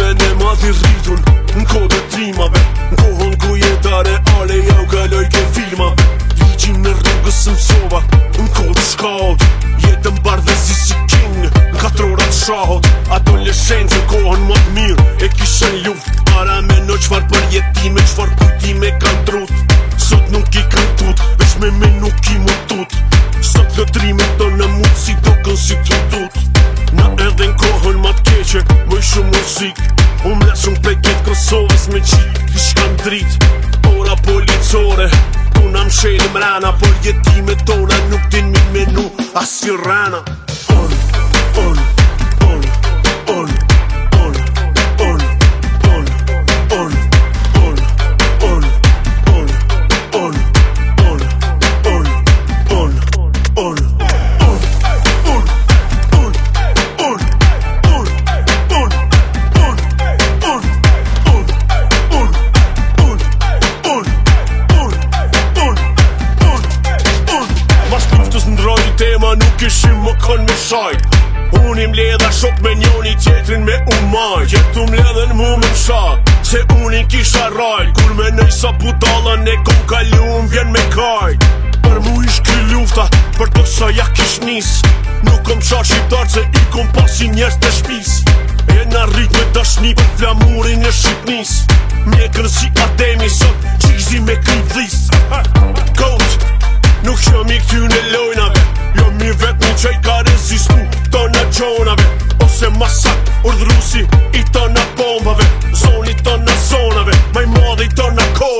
me në mati rritun Në kode trimave Në kohën ku jetare ale Ja u galoj ke filma Ligjim në rrugës në sova Në kode shkaut Jetën bardhe si si king Në katrorat shahot Ato leshenë në kohën më të mirë E kishën luft Para me në qfarë për jetime Qfar kujtime kanë trut Sot nuk i kënë tut, veç me me nuk i mund tut Sot dhe tri me të në mund si do kënë si të tut Në edhe në kohën ma të keqe, bëj shumë muzik U mle shumë të peket Kosovës me qi, i shkanë drit Ora policore, unë am shenë më rana Por jetime tona nuk din mi menu, as rana kon me shajt Unë im ledha shok me njoni tjetrin me umaj Gjetu më ledhen mu me pshat Se unë i kisha rajt Kur me nëj sa budalan e kom kalu unë vjen me kajt Për mu ish kri lufta Për të sa ja kish nis Nuk kom qa shqiptar se i kom pasi njerës të shpis E në rrit me dashni për flamurin e shqipnis Mjekër si ademi sot Qizi me kri vlis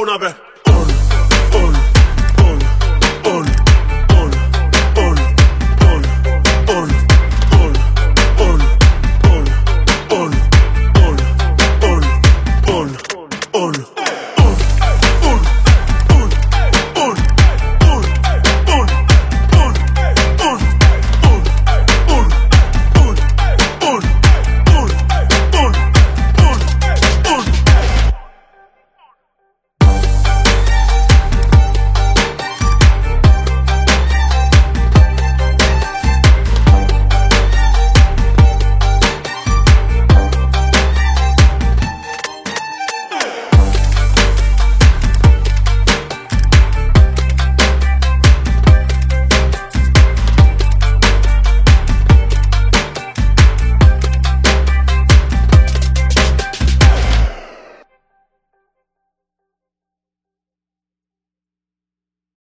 number.